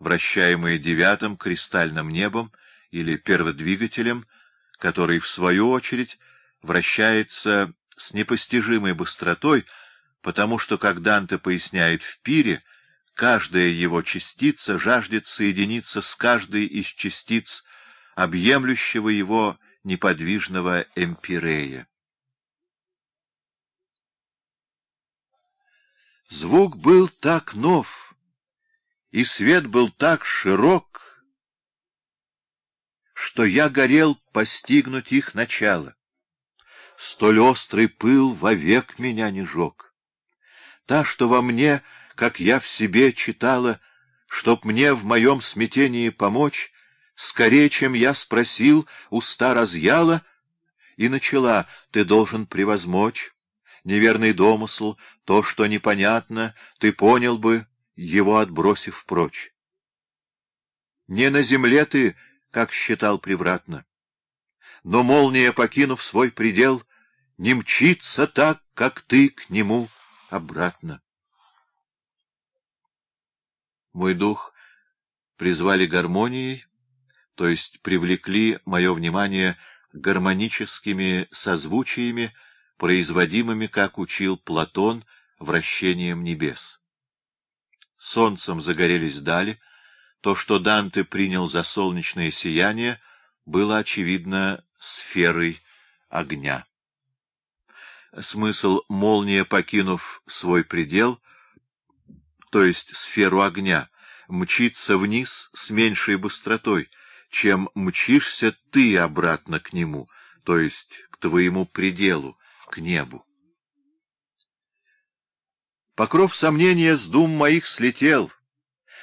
вращаемые девятым кристальным небом или перводвигателем, который, в свою очередь, вращается с непостижимой быстротой, потому что, как Данте поясняет в пире, каждая его частица жаждет соединиться с каждой из частиц объемлющего его неподвижного эмпирея. Звук был так нов, и свет был так широк, что я горел постигнуть их начало. Столь острый пыл вовек меня не жег. Та, что во мне, как я в себе читала, чтоб мне в моем смятении помочь, скорее, чем я спросил, уста разъяла и начала, ты должен превозмочь неверный домысл, то, что непонятно, ты понял бы, его отбросив прочь. Не на земле ты, как считал превратно, но молния, покинув свой предел, не мчится так, как ты к нему обратно. Мой дух призвали гармонией, то есть привлекли мое внимание гармоническими созвучиями, производимыми, как учил Платон, вращением небес. Солнцем загорелись дали, то, что Данте принял за солнечное сияние, было, очевидно, сферой огня. Смысл «молния, покинув свой предел», то есть сферу огня, мчится вниз с меньшей быстротой, чем мчишься ты обратно к нему, то есть к твоему пределу, к небу. Покров сомнения с дум моих слетел,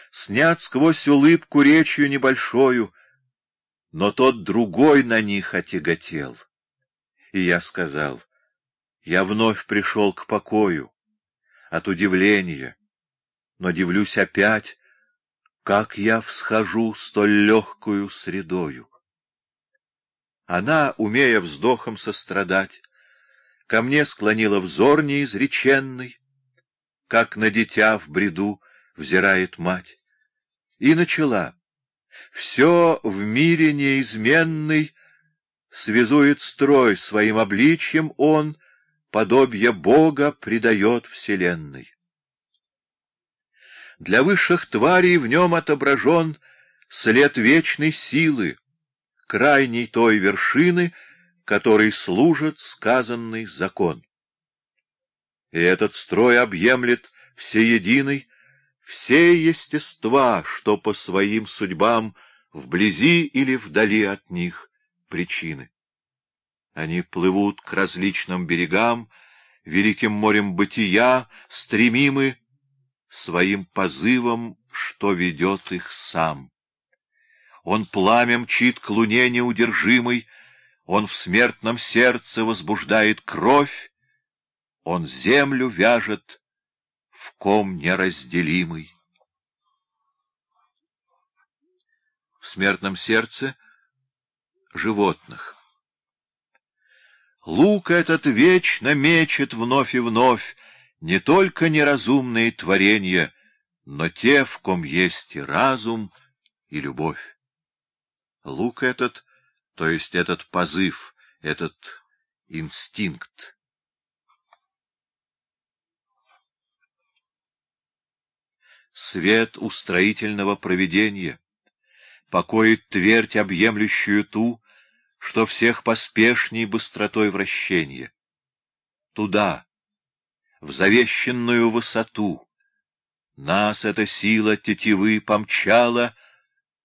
снят сквозь улыбку речью небольшою, но тот другой на них отяготел. И я сказал, я вновь пришел к покою, от удивления, но дивлюсь опять, как я всхожу столь легкую средою. Она, умея вздохом сострадать, ко мне склонила взор неизреченный, как на дитя в бреду взирает мать, и начала. Все в мире неизменный связует строй своим обличьем он, подобие Бога придает вселенной. Для высших тварей в нем отображен след вечной силы, крайней той вершины — которой служит сказанный закон. И этот строй объемлет всеединый, все естества, что по своим судьбам вблизи или вдали от них причины. Они плывут к различным берегам, великим морем бытия, стремимы своим позывом, что ведет их сам. Он пламя мчит к луне неудержимой, он в смертном сердце возбуждает кровь, Он землю вяжет в ком неразделимый. В смертном сердце животных. Лук этот вечно мечет вновь и вновь Не только неразумные творения, Но те, в ком есть и разум, и любовь. Лук этот — то есть этот позыв, этот инстинкт. Свет устроительного провидения покоит твердь, объемлющую ту, что всех поспешней быстротой вращения. Туда, в завещенную высоту, нас эта сила тетивы помчала,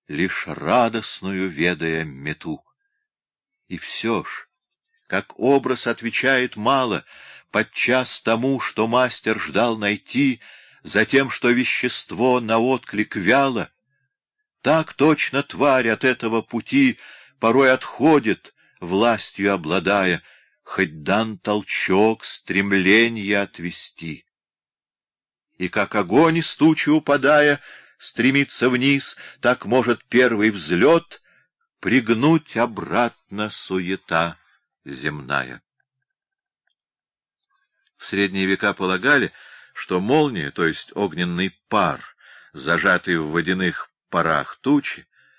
лишь радостную ведая мету. И все ж, как образ отвечает мало, подчас тому, что мастер ждал найти, за тем, что вещество на отклик вяло, так точно тварь от этого пути порой отходит, властью обладая, хоть дан толчок стремления отвести. И как огонь из тучи упадая, стремится вниз, так может первый взлет пригнуть обратно суета земная. В средние века полагали, что молния, то есть огненный пар, зажатый в водяных парах тучи,